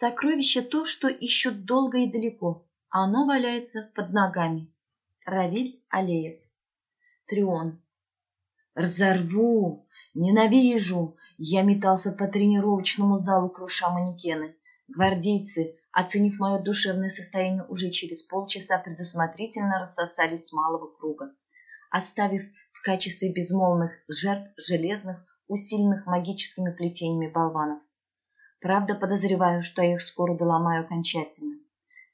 Сокровище то, что ищут долго и далеко, а оно валяется под ногами. Равиль Алеев. Трион. Разорву! Ненавижу! Я метался по тренировочному залу, круша манекены. Гвардейцы, оценив мое душевное состояние, уже через полчаса предусмотрительно рассосались с малого круга, оставив в качестве безмолвных жертв железных, усиленных магическими плетениями болванов. Правда, подозреваю, что я их скоро доломаю окончательно.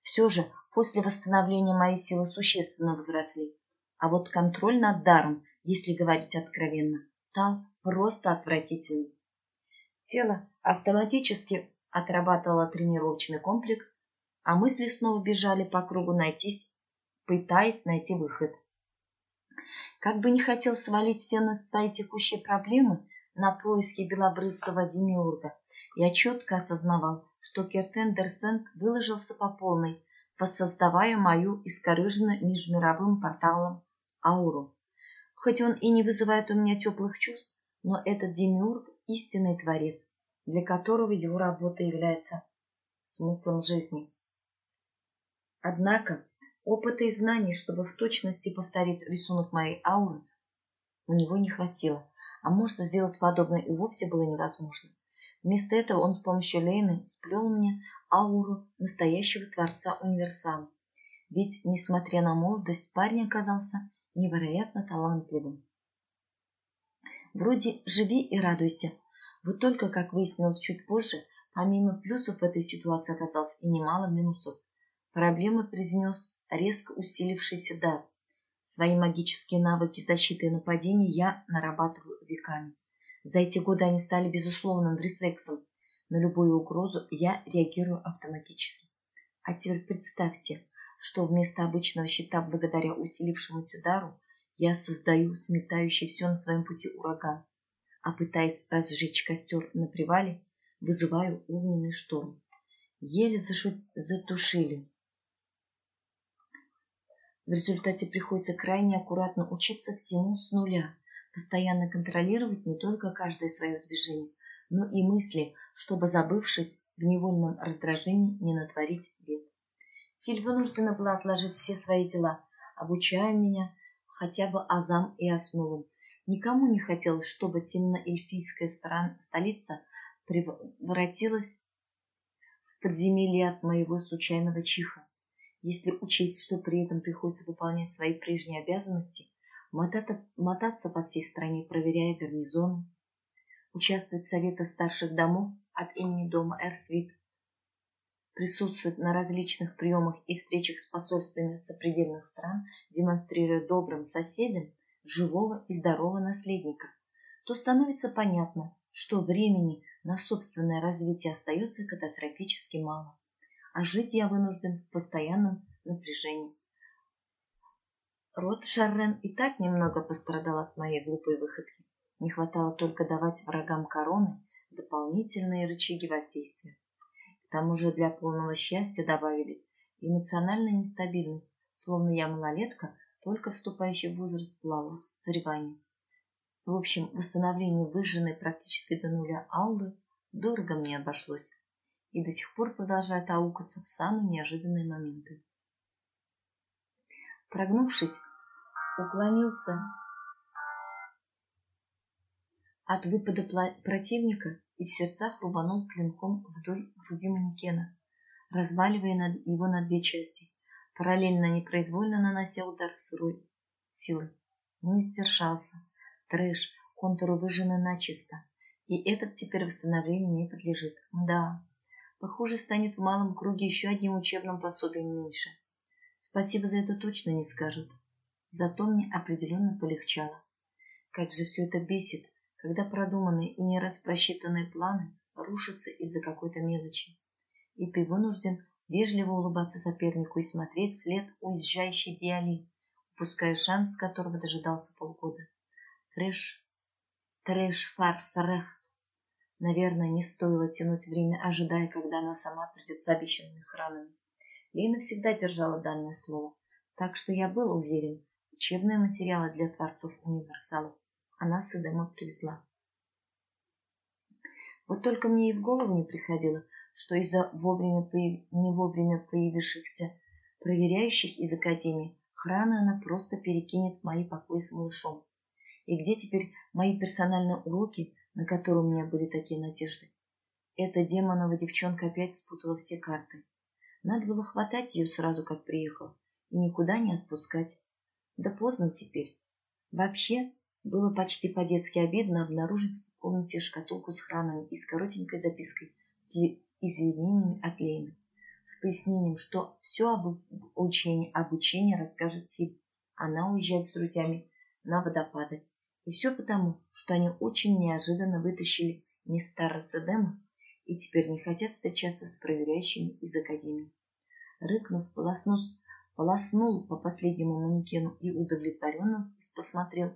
Все же, после восстановления мои силы существенно возросли. А вот контроль над даром, если говорить откровенно, стал просто отвратительным. Тело автоматически отрабатывало тренировочный комплекс, а мысли снова бежали по кругу найтись, пытаясь найти выход. Как бы не хотел свалить все на свои текущие проблемы на поиски белобрысого демиурга, я четко осознавал, что Кертен Дерсент выложился по полной, воссоздавая мою искорыженную межмировым порталом ауру. Хоть он и не вызывает у меня теплых чувств, но этот демиург – истинный творец, для которого его работа является смыслом жизни. Однако опыта и знаний, чтобы в точности повторить рисунок моей ауры, у него не хватило, а может сделать подобное и вовсе было невозможно. Вместо этого он с помощью Лейны сплел мне ауру настоящего творца универсала. Ведь, несмотря на молодость, парень оказался невероятно талантливым. Вроде живи и радуйся. Вот только, как выяснилось чуть позже, помимо плюсов в этой ситуации оказалось и немало минусов. Проблемы произнес резко усилившийся дар. Свои магические навыки защиты и нападения я нарабатываю веками. За эти годы они стали безусловным рефлексом. На любую угрозу я реагирую автоматически. А теперь представьте, что вместо обычного щита, благодаря усилившемуся дару, я создаю сметающий все на своем пути ураган, а пытаясь разжечь костер на привале, вызываю огненный шторм. Еле зашу... затушили. В результате приходится крайне аккуратно учиться всему с нуля, постоянно контролировать не только каждое свое движение, но и мысли, чтобы, забывшись в невольном раздражении, не натворить бед. Силь вынуждена была отложить все свои дела, обучая меня хотя бы азам и основам. Никому не хотелось, чтобы темно-эльфийская столица превратилась в подземелье от моего случайного чиха. Если учесть, что при этом приходится выполнять свои прежние обязанности, мотаться по всей стране, проверяя гарнизоны, участвовать в совете старших домов от имени дома Эрсвит, присутствовать на различных приемах и встречах с посольствами сопредельных стран, демонстрируя добрым соседям живого и здорового наследника, то становится понятно, что времени на собственное развитие остается катастрофически мало, а жить я вынужден в постоянном напряжении. Род Шаррен и так немного пострадал от моей глупой выходки. Не хватало только давать врагам короны дополнительные рычаги воздействия. К тому же для полного счастья добавились эмоциональная нестабильность, словно я малолетка, только вступающий в возраст полового созревания. В общем, восстановление выжженной практически до нуля ауры дорого мне обошлось и до сих пор продолжает аукаться в самые неожиданные моменты. Прогнувшись, уклонился от выпада противника и в сердцах рубанул клинком вдоль груди манекена, разваливая его на две части, параллельно непроизвольно нанося удар сырой силы. Не сдержался. Трэш, контуры выжжены начисто, и этот теперь восстановлению не подлежит. Да, похоже, станет в малом круге еще одним учебным пособием меньше. Спасибо за это точно не скажут. Зато мне определенно полегчало. Как же все это бесит, когда продуманные и не раз планы рушатся из-за какой-то мелочи. И ты вынужден вежливо улыбаться сопернику и смотреть вслед уезжающей Диали, упуская шанс, которого дожидался полгода. Фреш, трэш, фар, фарехт. Наверное, не стоило тянуть время, ожидая, когда она сама придет с обещанными хранами. Лина всегда держала данное слово, так что я был уверен, учебные материалы для творцов универсалов она с Эдема привезла. Вот только мне и в голову не приходило, что из-за вовремя появ... не вовремя появившихся проверяющих из академии охрана она просто перекинет в мои покои с малышом. И где теперь мои персональные уроки, на которые у меня были такие надежды? Эта демонова девчонка опять спутала все карты. Надо было хватать ее сразу, как приехала, и никуда не отпускать. Да поздно теперь. Вообще, было почти по-детски обидно обнаружить в комнате шкатулку с хранами и с коротенькой запиской с извинениями от Лены, с пояснением, что все об учении, обучение расскажет Тиль. Она уезжает с друзьями на водопады. И все потому, что они очень неожиданно вытащили не Седема и теперь не хотят встречаться с проверяющими из академии. Рыкнув, полоснул, полоснул по последнему манекену и удовлетворенно посмотрел,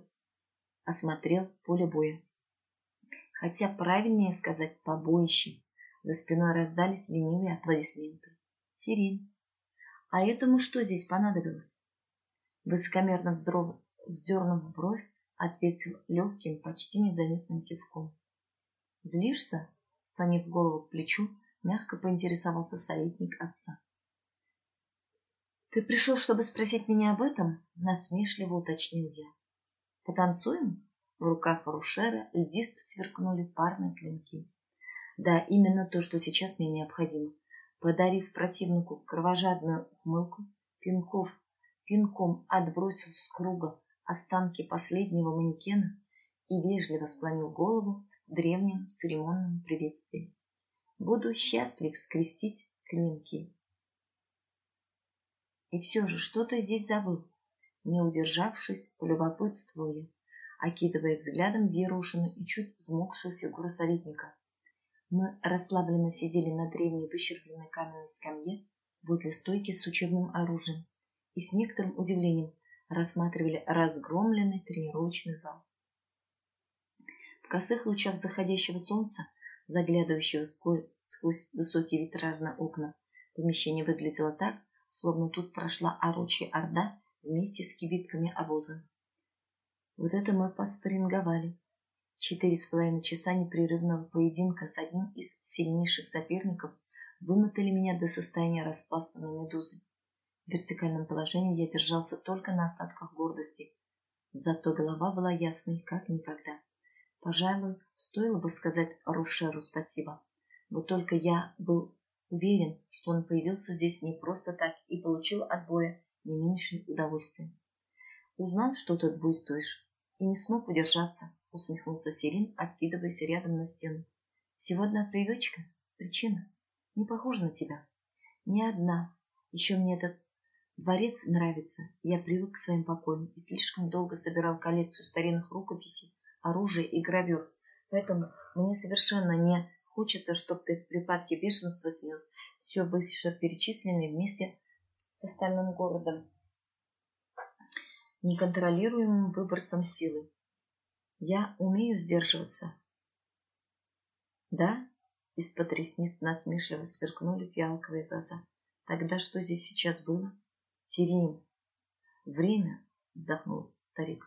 осмотрел поле боя. Хотя правильнее сказать побоище. За спиной раздались ленивые аплодисменты. Сирин. А этому что здесь понадобилось? Высокомерно вздернув бровь, ответил легким, почти незаметным кивком. Злишься? Склонив голову к плечу, мягко поинтересовался советник отца. «Ты пришел, чтобы спросить меня об этом?» — насмешливо уточнил я. «Потанцуем?» В руках Рушера льдисто сверкнули парные клинки. Да, именно то, что сейчас мне необходимо. Подарив противнику кровожадную ухмылку, пинков, пинком отбросил с круга останки последнего манекена и вежливо склонил голову в древнем церемонном приветствии. Буду счастлив скрестить клинки. И все же, что то здесь забыл? Не удержавшись, полюбопытствовал окидывая взглядом Зерошину и чуть взмокшую фигуру советника. Мы расслабленно сидели на древней выщербленной каменной скамье возле стойки с учебным оружием и с некоторым удивлением рассматривали разгромленный тренировочный зал. В косых лучах заходящего солнца, заглядывающего сквозь, сквозь высокие витражные окна, помещение выглядело так, словно тут прошла орочья орда вместе с кибитками обоза. Вот это мы поспоринговали. Четыре с половиной часа непрерывного поединка с одним из сильнейших соперников вымотали меня до состояния распластанной медузы. В вертикальном положении я держался только на остатках гордости. Зато голова была ясной, как никогда. Пожалуй, стоило бы сказать Рушеру спасибо. Вот только я был Уверен, что он появился здесь не просто так и получил от боя не меньшее удовольствие. Узнал, что тут буйствуешь, и не смог удержаться, усмехнулся Сирин, откидываясь рядом на стену. Всего одна привычка, причина. Не похожа на тебя. Ни одна. Еще мне этот дворец нравится. Я привык к своим покоям и слишком долго собирал коллекцию старинных рукописей, оружия и гравюр. Поэтому мне совершенно не Хочется, чтобы ты в припадке бешенства снес все вышеперечисленное вместе с остальным городом, неконтролируемым выбросом силы. Я умею сдерживаться. Да? Из-под ресниц насмешливо сверкнули фиалковые глаза. Тогда что здесь сейчас было? Сирин. Время, вздохнул старик.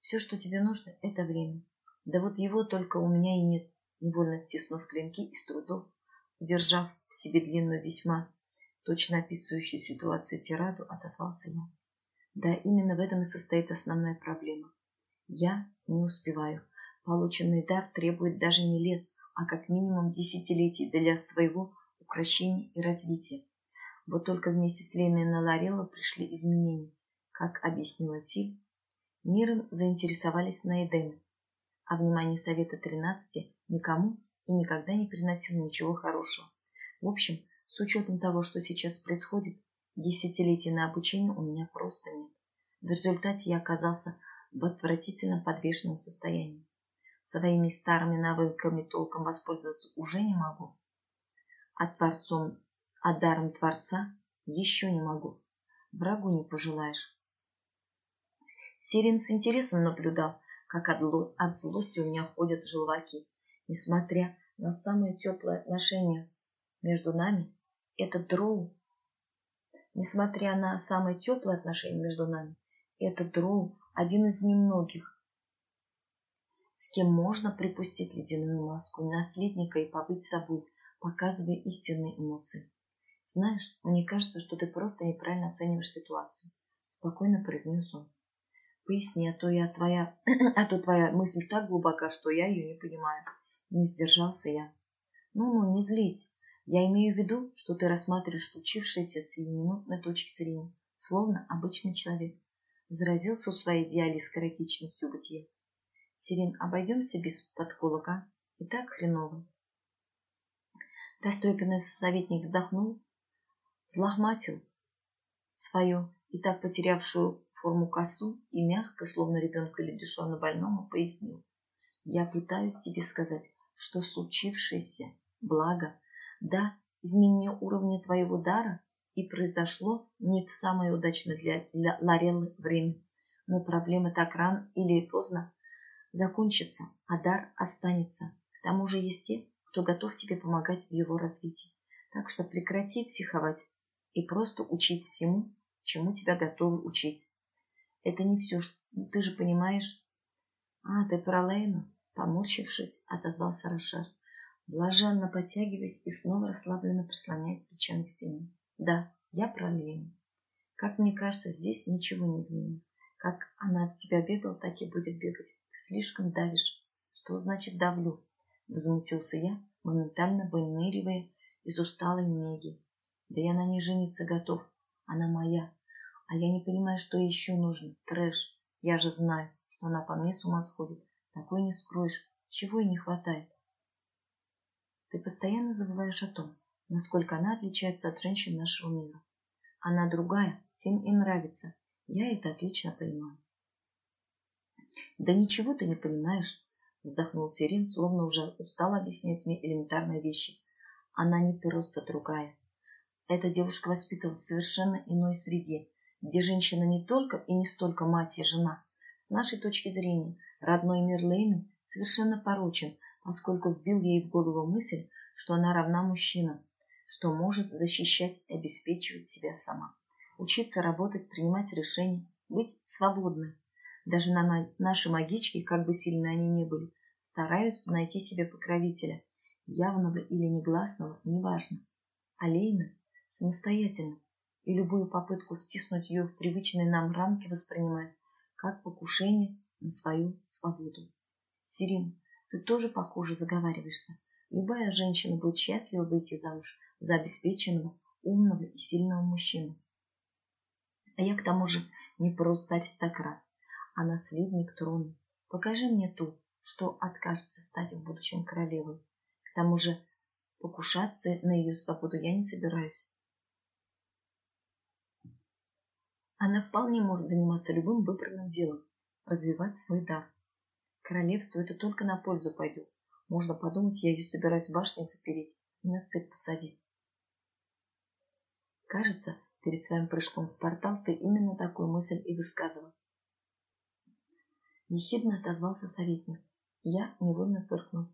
Все, что тебе нужно, это время. Да вот его только у меня и нет невольно стиснув клинки и с трудом, удержав в себе длинную весьма точно описывающую ситуацию тираду, отозвался я. Да, именно в этом и состоит основная проблема. Я не успеваю. Полученный дар требует даже не лет, а как минимум десятилетий для своего укрощения и развития. Вот только вместе с Леной на Ларелло пришли изменения. Как объяснила Тиль, миром заинтересовались на Эдеме, а внимание Совета 13 никому и никогда не приносил ничего хорошего. В общем, с учетом того, что сейчас происходит, десятилетий на обучение у меня просто нет. В результате я оказался в отвратительно подвешенном состоянии. Своими старыми навыками толком воспользоваться уже не могу. А творцом, а даром Творца еще не могу. Врагу не пожелаешь. Сирин с интересом наблюдал, как от, злости у меня ходят желваки. Несмотря на самые теплые отношения между нами, этот дроу, несмотря на самые теплые отношения между нами, этот дроу один из немногих, с кем можно припустить ледяную маску наследника и побыть собой, показывая истинные эмоции. «Знаешь, мне кажется, что ты просто неправильно оцениваешь ситуацию», — спокойно произнес он. «Поясни, а то, я твоя... а то твоя мысль так глубока, что я ее не понимаю». Не сдержался я. «Ну-ну, не злись. Я имею в виду, что ты рассматриваешь случившееся с сиюминутной точки зрения, словно обычный человек. Заразился у своей идеалистской эротичностью бытия. Сирин, обойдемся без подколок, а? И так хреново. Растрепанный советник вздохнул, взлохматил свою и так потерявшую форму косу и мягко, словно ребенку или душевно больному, пояснил. Я пытаюсь тебе сказать, что случившееся благо, да, изменение уровня твоего дара и произошло не в самое удачное для, для Лареллы время, но проблема так рано или поздно закончится, а дар останется. К тому же есть те, кто готов тебе помогать в его развитии. Так что прекрати психовать и просто учись всему, чему тебя готовы учить. Это не все, что ты же понимаешь. А, ты про Лейну? Поморщившись, отозвался Рошер, блаженно потягиваясь и снова расслабленно прислоняясь плечами к стене. Да, я про Лейну. Как мне кажется, здесь ничего не изменилось. Как она от тебя бегала, так и будет бегать. Ты слишком давишь. Что значит давлю? Возмутился я, моментально выныривая из усталой неги. Да я на ней жениться готов. Она моя. А я не понимаю, что еще нужно. Трэш. Я же знаю, что она по мне с ума сходит. Такой не скроешь. Чего ей не хватает? Ты постоянно забываешь о том, насколько она отличается от женщин нашего мира. Она другая, тем и нравится. Я это отлично понимаю. Да ничего ты не понимаешь, вздохнул Сирин, словно уже устал объяснять мне элементарные вещи. Она не просто другая. Эта девушка воспитывалась в совершенно иной среде, где женщина не только и не столько мать и жена. С нашей точки зрения, родной мир Лейны совершенно порочен, поскольку вбил ей в голову мысль, что она равна мужчинам, что может защищать и обеспечивать себя сама. Учиться работать, принимать решения, быть свободной. Даже на наши магички, как бы сильно они ни были, стараются найти себе покровителя, явного или негласного, неважно. А Лейна самостоятельно, и любую попытку втиснуть ее в привычные нам рамки воспринимает как покушение на свою свободу. Сирин, ты тоже, похоже, заговариваешься. Любая женщина будет счастлива выйти замуж за обеспеченного, умного и сильного мужчину. А я к тому же не просто аристократ, а наследник трона. Покажи мне ту, что откажется стать в будущем королевой. К тому же покушаться на ее свободу я не собираюсь. Она вполне может заниматься любым выбранным делом, развивать свой дар. Королевству это только на пользу пойдет. Можно подумать, я ее собираюсь в башне запереть и на цепь посадить. Кажется, перед своим прыжком в портал ты именно такую мысль и высказывал. Ехидно отозвался советник. Я невольно фыркнул.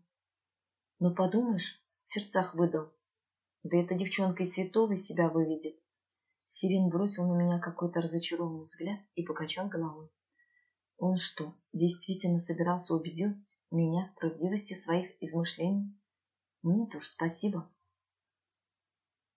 Ну, подумаешь, в сердцах выдал. Да эта девчонка и святого из себя выведет. Сирин бросил на меня какой-то разочарованный взгляд и покачал головой. Он что, действительно собирался убедить меня в правдивости своих измышлений? Нет уж, спасибо.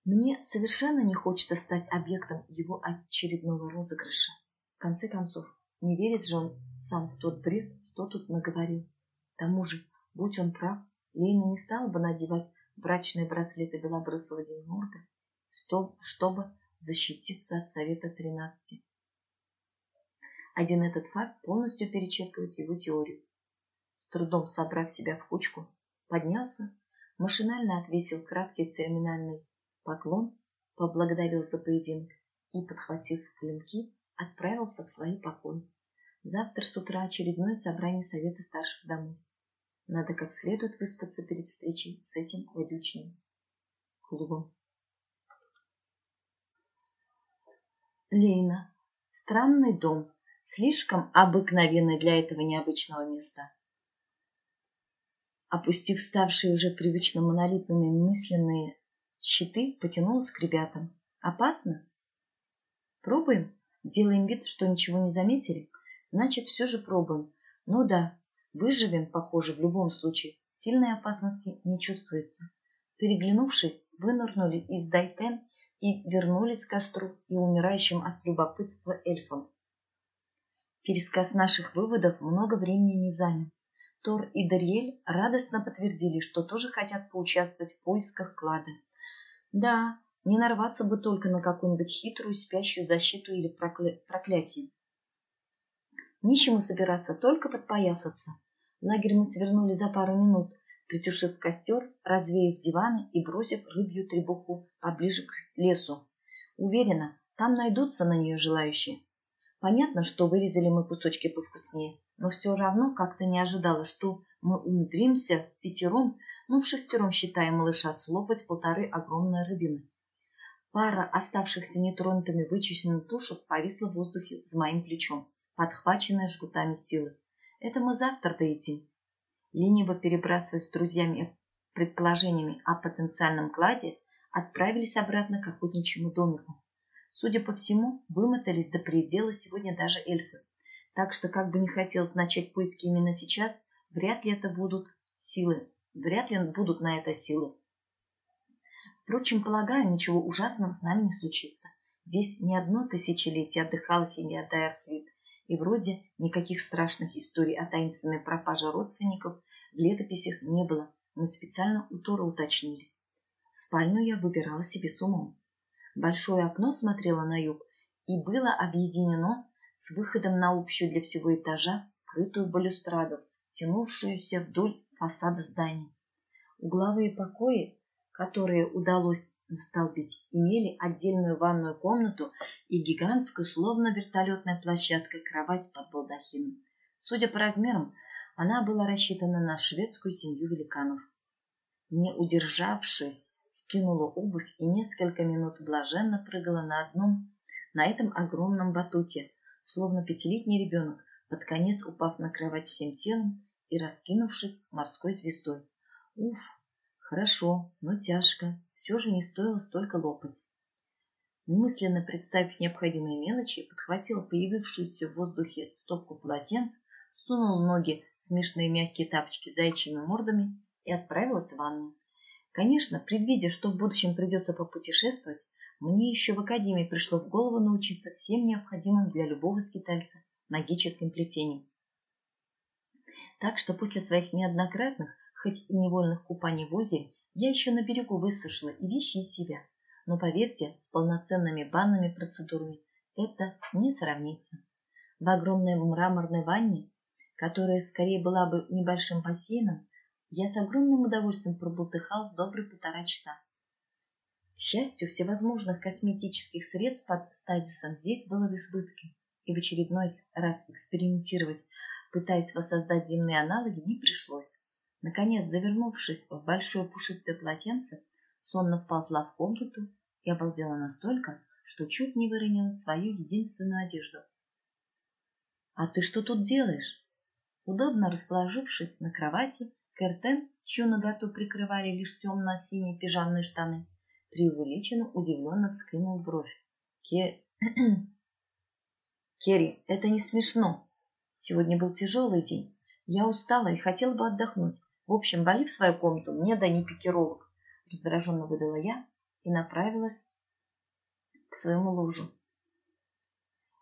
Мне совершенно не хочется стать объектом его очередного розыгрыша. В конце концов, не верит же он сам в тот бред, что тут наговорил. К тому же, будь он прав, Лейна не стала бы надевать брачные браслеты белобрысого Денмурга, чтобы защититься от Совета тринадцати. Один этот факт полностью перечеркивает его теорию. С трудом собрав себя в кучку, поднялся, машинально отвесил краткий церемониальный поклон, поблагодарил за поединок и, подхватив клинки, отправился в свои покои. Завтра с утра очередное собрание Совета старших домов. Надо как следует выспаться перед встречей с этим водючным клубом. Лейна. Странный дом, слишком обыкновенный для этого необычного места. Опустив ставшие уже привычно монолитными мысленные щиты, потянулась к ребятам. Опасно? Пробуем? Делаем вид, что ничего не заметили? Значит, все же пробуем. Ну да, выживем, похоже, в любом случае. Сильной опасности не чувствуется. переглянувшись, вынырнули из Дайтен и вернулись к костру и умирающим от любопытства эльфам. Пересказ наших выводов много времени не занял. Тор и Дариэль радостно подтвердили, что тоже хотят поучаствовать в поисках клада. Да, не нарваться бы только на какую-нибудь хитрую спящую защиту или прокля... проклятие. Ничему собираться, только подпоясаться. Лагерь мы свернули за пару минут, притушив костер, развеяв диваны и бросив рыбью требуху поближе к лесу. Уверена, там найдутся на нее желающие. Понятно, что вырезали мы кусочки повкуснее, но все равно как-то не ожидала, что мы умудримся пятером, ну в шестером считая малыша, слопать полторы огромные рыбины. Пара оставшихся нетронутыми вычищенных тушек повисла в воздухе за моим плечом, подхваченная жгутами силы. Это мы завтра доедим. Лениво перебрасываясь с друзьями предположениями о потенциальном кладе, отправились обратно к охотничьему домику. Судя по всему, вымотались до предела сегодня даже эльфы. Так что, как бы не хотелось начать поиски именно сейчас, вряд ли это будут силы. Вряд ли будут на это силы. Впрочем, полагаю, ничего ужасного с нами не случится. Здесь не одно тысячелетие отдыхала семья Дайерсвит, и вроде никаких страшных историй о таинственной пропаже родственников в летописях не было, но специально у Тора уточнили. Спальню я выбирала себе с умом. Большое окно смотрело на юг и было объединено с выходом на общую для всего этажа крытую балюстраду, тянувшуюся вдоль фасада здания. Угловые покои, которые удалось застолбить, имели отдельную ванную комнату и гигантскую, словно вертолетная площадка, кровать под балдахином. Судя по размерам, она была рассчитана на шведскую семью великанов. Не удержавшись, скинула обувь и несколько минут блаженно прыгала на одном, на этом огромном батуте, словно пятилетний ребенок, под конец упав на кровать всем телом и раскинувшись морской звездой. Уф, хорошо, но тяжко, все же не стоило столько лопать. Мысленно представив необходимые мелочи, подхватила появившуюся в воздухе стопку полотенц, сунула ноги в смешные мягкие тапочки с зайчьими мордами и отправилась в ванну. Конечно, предвидя, что в будущем придется попутешествовать, мне еще в академии пришло в голову научиться всем необходимым для любого скитальца магическим плетениям. Так что после своих неоднократных, хоть и невольных купаний в озере, я еще на берегу высушила и вещи, и себя. Но поверьте, с полноценными банными процедурами это не сравнится. В огромной мраморной ванне, которая скорее была бы небольшим бассейном, я с огромным удовольствием пробултыхал с добрый полтора часа. К счастью, всевозможных косметических средств под стазисом здесь было в избытке, и в очередной раз экспериментировать, пытаясь воссоздать земные аналоги, не пришлось. Наконец, завернувшись в большое пушистое полотенце, сонно вползла в комнату и обалдела настолько, что чуть не выронила свою единственную одежду. «А ты что тут делаешь?» Удобно расположившись на кровати, Кертен, чью наготу прикрывали лишь темно-синие пижамные штаны, преувеличенно удивленно вскинул бровь. Ке... Керри, это не смешно. Сегодня был тяжелый день. Я устала и хотела бы отдохнуть. В общем, вали в свою комнату, мне дай не пикировок. Раздраженно выдала я и направилась к своему ложу.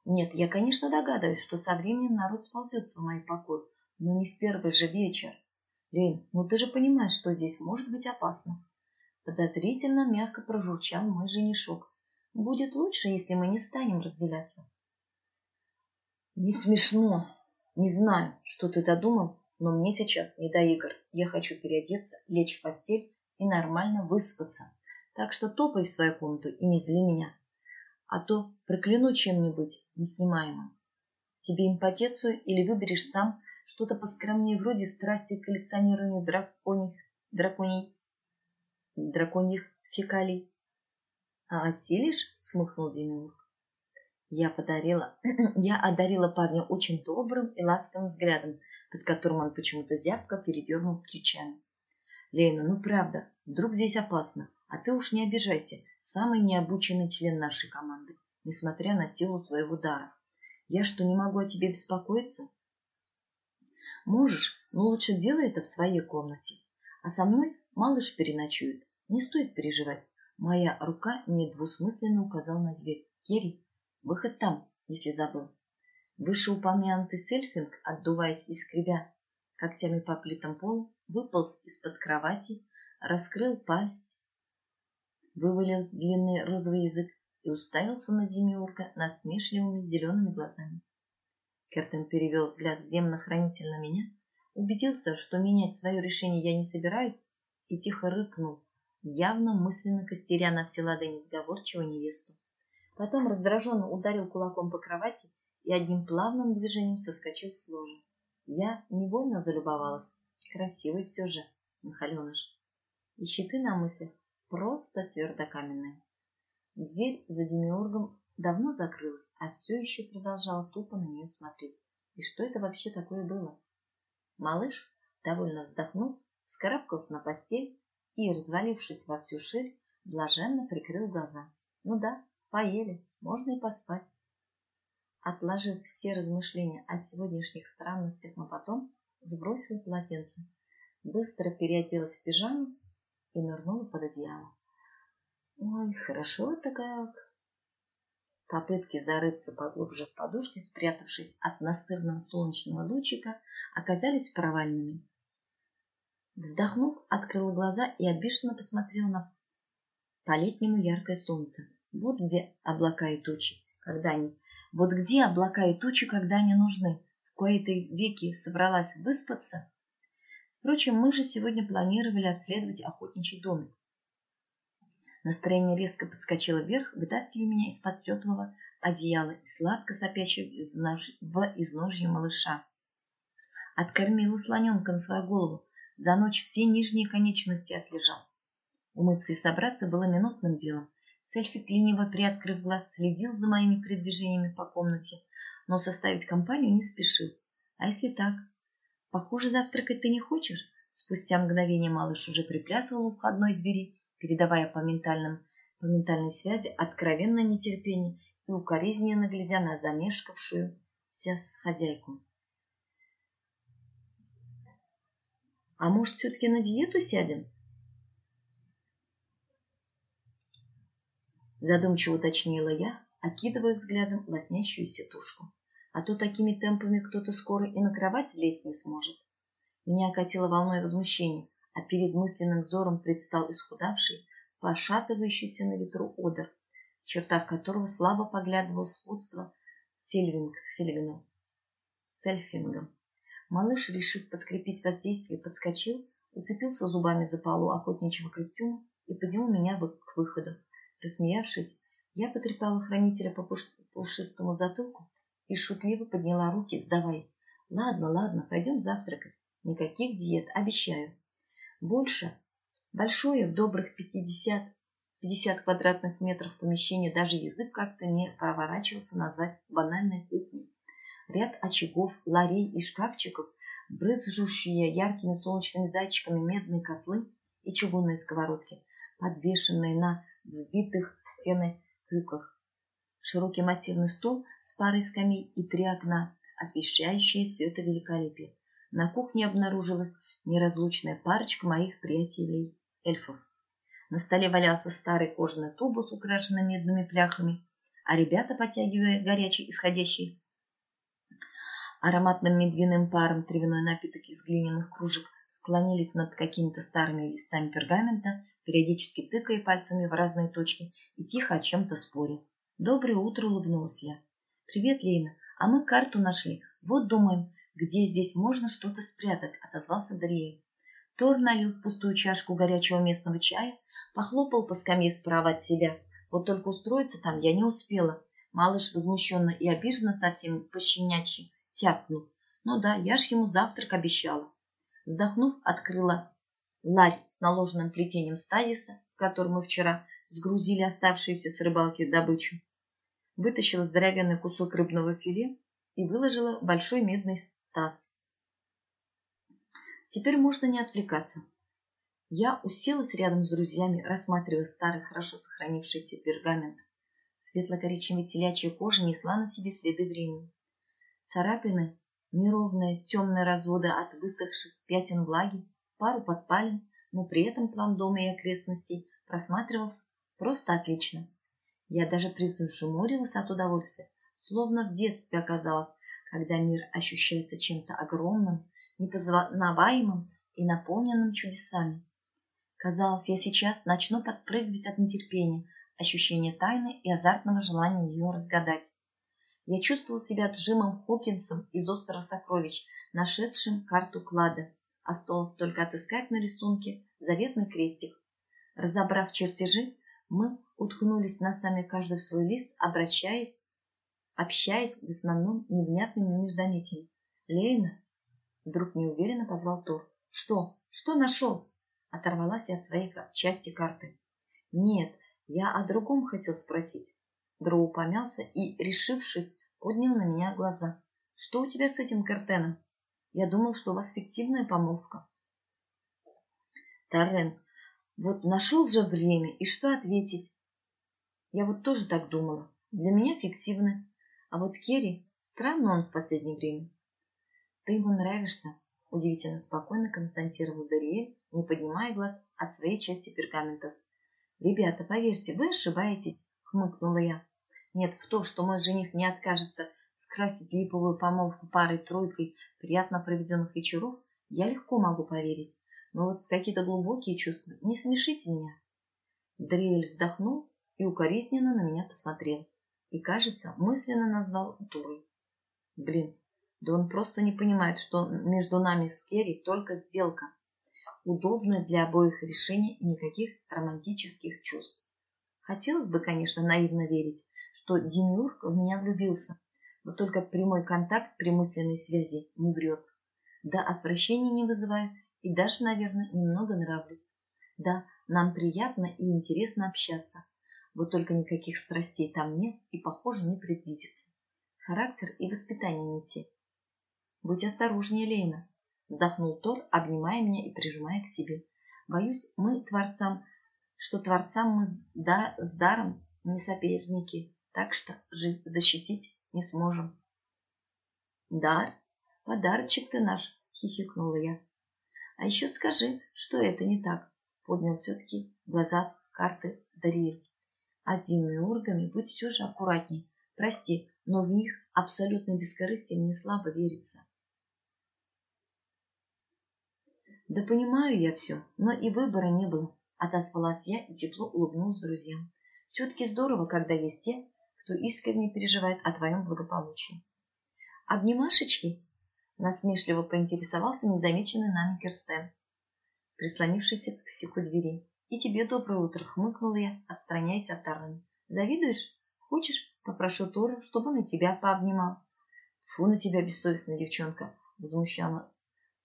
Нет, я, конечно, догадываюсь, что со временем народ сползется в мои покои, но не в первый же вечер. Лень, ну ты же понимаешь, что здесь может быть опасно. Подозрительно мягко прожурчал мой женишок. Будет лучше, если мы не станем разделяться. Не смешно. Не знаю, что ты додумал, но мне сейчас не до игр. Я хочу переодеться, лечь в постель и нормально выспаться. Так что топай в свою комнату и не зли меня. А то прокляну чем-нибудь неснимаемым. Тебе импотецию или выберешь сам, что-то поскромнее вроде страсти к коллекционированию драконих, драконий, драконьих фекалий. А осилишь? смыхнул Демиург. Я подарила, я одарила парня очень добрым и ласковым взглядом, под которым он почему-то зябко передернул плечами. Лейна, ну правда, вдруг здесь опасно, а ты уж не обижайся, самый необученный член нашей команды, несмотря на силу своего дара. Я что, не могу о тебе беспокоиться? Можешь, но лучше делай это в своей комнате. А со мной малыш переночует. Не стоит переживать. Моя рука недвусмысленно указала на дверь. Керри, выход там, если забыл. Вышеупомянутый сельфинг, отдуваясь и скребя когтями по плитам пола, выполз из-под кровати, раскрыл пасть, вывалил длинный розовый язык и уставился на Демиурга насмешливыми зелеными глазами. Кертен перевел взгляд с демона-хранителя на меня, убедился, что менять свое решение я не собираюсь, и тихо рыкнул, явно мысленно костеря на все несговорчивую невесту. Потом раздраженно ударил кулаком по кровати и одним плавным движением соскочил с ложа. Я невольно залюбовалась. Красивый все же, нахаленыш. И щиты на мыслях просто твердокаменные. Дверь за демиургом давно закрылась, а все еще продолжала тупо на нее смотреть. И что это вообще такое было? Малыш, довольно вздохнув, вскарабкался на постель и, развалившись во всю ширь, блаженно прикрыл глаза. Ну да, поели, можно и поспать. Отложив все размышления о сегодняшних странностях на потом, сбросила полотенце, быстро переоделась в пижаму и нырнула под одеяло. Ой, хорошо-то как! Попытки зарыться поглубже в подушке, спрятавшись от настырного солнечного лучика, оказались провальными. Вздохнув, открыла глаза и обиженно посмотрела на по-летнему яркое солнце. Вот где облака и тучи, когда они... Вот где облака и тучи, когда они нужны. В кои-то веки собралась выспаться. Впрочем, мы же сегодня планировали обследовать охотничий домик. Настроение резко подскочило вверх, вытаскивая меня из-под теплого одеяла и сладко сопящего в изножье малыша. Откормила слоненка на свою голову, за ночь все нижние конечности отлежал. Умыться и собраться было минутным делом. Сельфик, лениво приоткрыв глаз, следил за моими передвижениями по комнате, но составить компанию не спешил. А если так? Похоже, завтракать ты не хочешь? Спустя мгновение малыш уже приплясывал у входной двери, передавая по, ментальным, по ментальной связи откровенное нетерпение и укоризненно глядя на замешкавшуюся с хозяйку. А может, все-таки на диету сядем? Задумчиво уточнила я, окидывая взглядом лоснящуюся тушку. А то такими темпами кто-то скоро и на кровать влезть не сможет. Меня окатило волной возмущения, а перед мысленным взором предстал исхудавший, пошатывающийся на ветру одер, в чертах которого слабо поглядывал сходство с Сельвинг Филигном. Сельфингом. Малыш, решив подкрепить воздействие, подскочил, уцепился зубами за полу охотничьего костюма и поднял меня к выходу. Рассмеявшись, я потрепала хранителя по пушистому затылку и шутливо подняла руки, сдаваясь. «Ладно, ладно, пойдем завтракать. Никаких диет, обещаю». Больше, большое, в добрых пятьдесят 50 квадратных метров помещения даже язык как-то не проворачивался назвать банальной кухней ряд очагов, ларей и шкафчиков, брызжущие яркими солнечными зайчиками медные котлы и чугунные сковородки, подвешенные на взбитых в стены крюках. Широкий массивный стол с парой скамей и три окна, освещающие все это великолепие. На кухне обнаружилась неразлучная парочка моих приятелей эльфов. На столе валялся старый кожаный тубус, украшенный медными пляхами, а ребята, потягивая горячий, исходящий ароматным медвяным паром травяной напиток из глиняных кружек склонились над какими-то старыми листами пергамента, периодически тыкая пальцами в разные точки и тихо о чем-то споря. «Доброе утро!» — улыбнулась я. «Привет, Лейна. А мы карту нашли. Вот думаем, где здесь можно что-то спрятать», — отозвался Дарья. Тор налил в пустую чашку горячего местного чая, похлопал по скамье справа от себя. Вот только устроиться там я не успела. Малыш возмущенно и обиженно совсем пощенячий тяпнул. Ну да, я ж ему завтрак обещала. Вздохнув, открыла ларь с наложенным плетением стазиса, в котором мы вчера сгрузили оставшуюся с рыбалки добычу. Вытащила здоровенный кусок рыбного филе и выложила большой медный таз. Теперь можно не отвлекаться. Я уселась рядом с друзьями, рассматривая старый, хорошо сохранившийся пергамент. Светло-коричневая телячья кожа несла на себе следы времени. Царапины, неровные темные разводы от высохших пятен влаги, пару подпалин, но при этом план дома и окрестностей просматривался просто отлично. Я даже призажмурилась от удовольствия, словно в детстве оказалась, когда мир ощущается чем-то огромным, непознаваемым и наполненным чудесами. Казалось, я сейчас начну подпрыгивать от нетерпения, ощущения тайны и азартного желания ее разгадать. Я чувствовал себя Джимом Хокинсом из «Острова сокровищ», нашедшим карту клада. Осталось только отыскать на рисунке заветный крестик. Разобрав чертежи, мы уткнулись носами каждый в свой лист, обращаясь, общаясь в основном невнятными междометиями. «Лейна?» Вдруг неуверенно позвал Тор. «Что? Что нашел?» Оторвалась я от своей части карты. «Нет, я о другом хотел спросить». Дроу помялся и, решившись, поднял на меня глаза. «Что у тебя с этим картеном? Я думал, что у вас фиктивная помолвка». Тарен, вот нашел же время, и что ответить? Я вот тоже так думала. Для меня фиктивно. А вот Керри, странно он в последнее время. Ты ему нравишься, удивительно спокойно констатировал Дариэль, не поднимая глаз от своей части пергаментов. Ребята, поверьте, вы ошибаетесь, хмыкнула я. Нет, в то, что мой жених не откажется скрасить липовую помолвку парой-тройкой приятно проведенных вечеров, я легко могу поверить. Но вот в какие-то глубокие чувства не смешите меня. Дриэль вздохнул и укоризненно на меня посмотрел. И, кажется, мысленно назвал дурой. Блин, да он просто не понимает, что между нами с Керри только сделка. Удобное для обоих решение и никаких романтических чувств. Хотелось бы, конечно, наивно верить, что Демиург в меня влюбился, но только прямой контакт при мысленной связи не врет. Да, отвращения не вызываю и даже, наверное, немного нравлюсь. Да, нам приятно и интересно общаться, вот только никаких страстей там нет и, похоже, не предвидится. Характер и воспитание не те. Будь осторожнее, Лейна, вздохнул Тор, обнимая меня и прижимая к себе. Боюсь, мы творцам, что творцам мы да, с даром не соперники, так что жизнь защитить не сможем. Дар, подарочек ты наш, хихикнула я. А еще скажи, что это не так, поднял все-таки глаза карты Дариэль. Зимними ургами будь все же аккуратней. Прости, но в них абсолютно бескорыстие мне слабо верится. Да понимаю я все, но и выбора не было. Отозвалась я и тепло улыбнулась друзьям. Все-таки здорово, когда есть те, кто искренне переживает о твоем благополучии. Обнимашечки? Насмешливо поинтересовался незамеченный нами Керстен, прислонившийся к стеклу двери. «И тебе доброе утро!» — хмыкнула я, отстраняясь от Тарлани. «Завидуешь? Хочешь, попрошу Тора, чтобы он тебя пообнимал?» «Фу на тебя, бессовестная девчонка!» — возмущенно,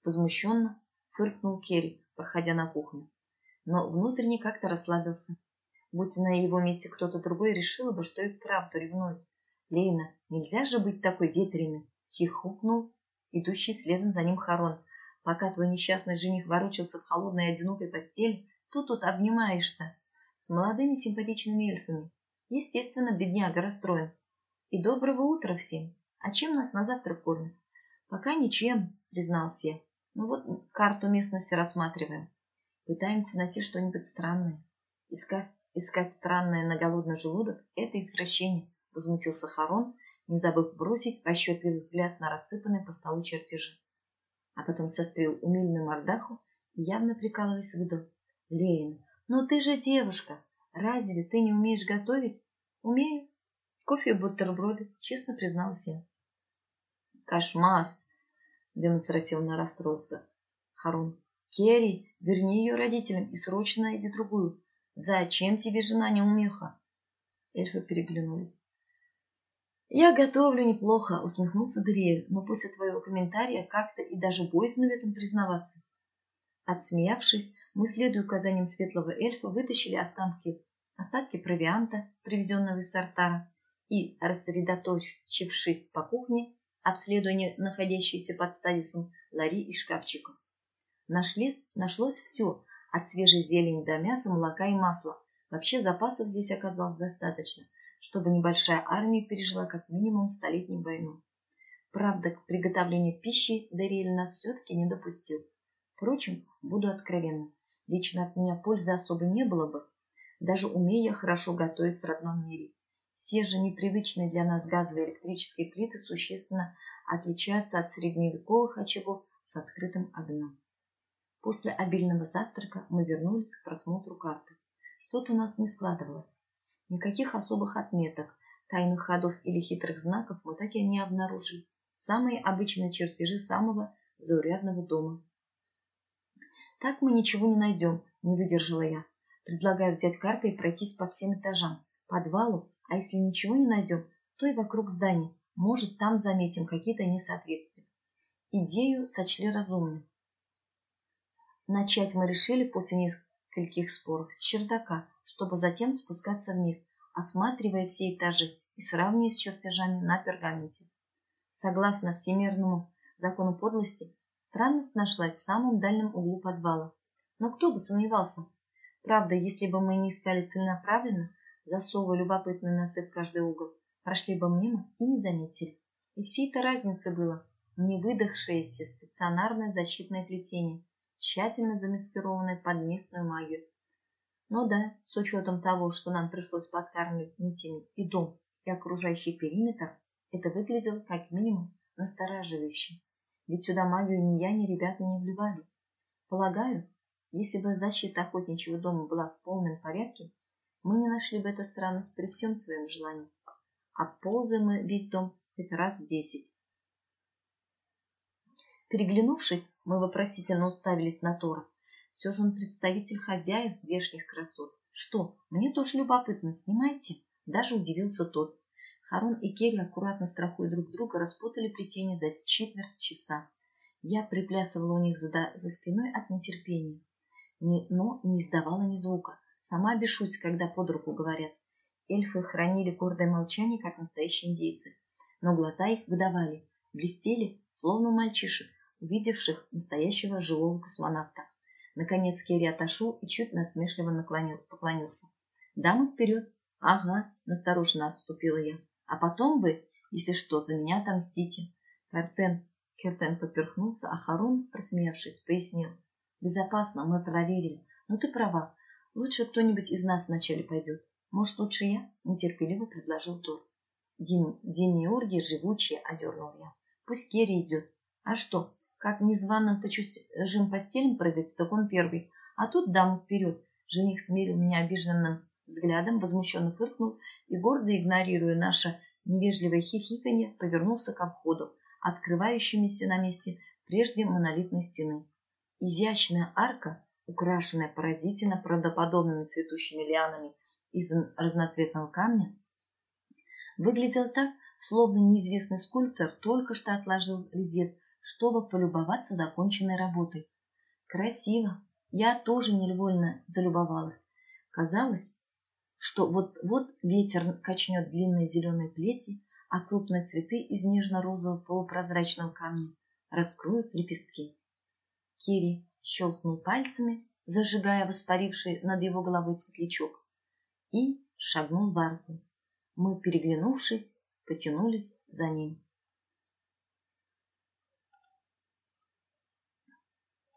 возмущенно фыркнул Керри, проходя на кухню. Но внутренне как-то расслабился. Будь на его месте кто-то другой, решила бы, что и правду ревнует. «Лейна, нельзя же быть такой ветреной!» — хихукнул идущий следом за ним Харон. «Пока твой несчастный жених ворочался в холодной одинокой постели, Тут тут обнимаешься с молодыми симпатичными эльфами. Естественно, бедняга расстроен. И доброго утра всем. А чем нас на завтрак кормят? Пока ничем, признался я. Ну вот карту местности рассматриваем. Пытаемся найти что-нибудь странное. Искать, искать странное на голодный желудок – это извращение, возмутился Харон, не забыв бросить расчетливый взгляд на рассыпанные по столу чертежи. А потом сострил умильную мордаху и явно прикалываясь выдал. Лейн, ну ты же девушка. Разве ты не умеешь готовить? Умею. Кофе и бутерброды, честно призналась я. Кошмар, демонстративно расстроился Харун. Керри, верни ее родителям и срочно найди другую. Зачем тебе жена неумеха? Эльфы переглянулись. «Я готовлю неплохо», — усмехнулся Гриэль, «но после твоего комментария как-то и даже боязно в этом признаваться». Отсмеявшись, мы, следуя указаниям светлого эльфа, вытащили останки, остатки провианта, привезенного из Сартара, и, рассредоточившись по кухне, обследуя находящиеся под стадисом лари и шкафчиков. Нашли, нашлось все, от свежей зелени до мяса, молока и масла. Вообще запасов здесь оказалось достаточно, чтобы небольшая армия пережила как минимум столетнюю войну. Правда, к приготовлению пищи Дариэль нас все-таки не допустил. Впрочем, буду откровенна. лично от меня пользы особо не было бы, даже умея хорошо готовить в родном мире. Все же непривычные для нас газовые электрические плиты существенно отличаются от средневековых очагов с открытым огнем. После обильного завтрака мы вернулись к просмотру карты. Что-то у нас не складывалось. Никаких особых отметок, тайных ходов или хитрых знаков мы так и не обнаружили. Самые обычные чертежи самого заурядного дома. Так мы ничего не найдем, не выдержала я. Предлагаю взять карты и пройтись по всем этажам, подвалу, а если ничего не найдем, то и вокруг здания. Может, там заметим какие-то несоответствия. Идею сочли разумной. Начать мы решили после нескольких споров с чердака, чтобы затем спускаться вниз, осматривая все этажи и сравнивая с чертежами на пергаменте. Согласно всемирному закону подлости, странность нашлась в самом дальнем углу подвала. Но кто бы сомневался, Правда, если бы мы не искали целенаправленно, засовывая любопытные носы в каждый угол, прошли бы мимо и не заметили. И всей этой разницы было не выдохшееся стационарное защитное плетение, тщательно замаскированное под местную магию. Но да, с учетом того, что нам пришлось подкармливать нитями и дом, и окружающий периметр, это выглядело как минимум настораживающе. Ведь сюда магию ни я, ни ребята не вливали. Полагаю, если бы защита охотничьего дома была в полном порядке, мы не нашли бы эту странность при всем своем желании. А ползаем мы весь дом хоть раз десять. Переглянувшись, мы вопросительно уставились на Тора. Все же он представитель хозяев здешних красот. Что, мне тоже любопытно, снимайте? Даже удивился тот. Харон и Керри, аккуратно страхуя друг друга, распутали плетение за четверть часа. Я приплясывала у них за, за спиной от нетерпения но не издавала ни звука. Сама бешусь, когда под руку говорят. Эльфы хранили гордое молчание, как настоящие индейцы. Но глаза их выдавали, блестели, словно мальчишек, увидевших настоящего живого космонавта. Наконец Керри отошел и чуть насмешливо наклонил, поклонился. «Дамы вперед!» «Ага», — настороженно отступила я. «А потом вы, если что, за меня отомстите». Картен, Кертен поперхнулся, а Харун, просмеявшись, пояснил. Безопасно, мы проверили. Но ты права. Лучше кто-нибудь из нас вначале пойдет. Может, лучше я? Нетерпеливо предложил Тор. Дем... Демиурги живучие, одернул я. Пусть Керри идет. А что, как незваным по чужим постелям прыгать, так он первый. А тут даму вперед. Жених смерил меня обиженным взглядом, возмущенно фыркнул и, гордо игнорируя наше невежливое хихиканье, повернулся к входу, открывающемуся на месте прежде монолитной стены. Изящная арка, украшенная поразительно правдоподобными цветущими лианами из разноцветного камня, выглядела так, словно неизвестный скульптор только что отложил резец, чтобы полюбоваться законченной работой. Красиво. Я тоже невольно залюбовалась. Казалось, что вот-вот ветер качнет длинные зеленые плети, а крупные цветы из нежно-розового полупрозрачного камня раскроют лепестки. Кири щелкнул пальцами, зажигая воспаривший над его головой светлячок, и шагнул в арку. Мы, переглянувшись, потянулись за ним.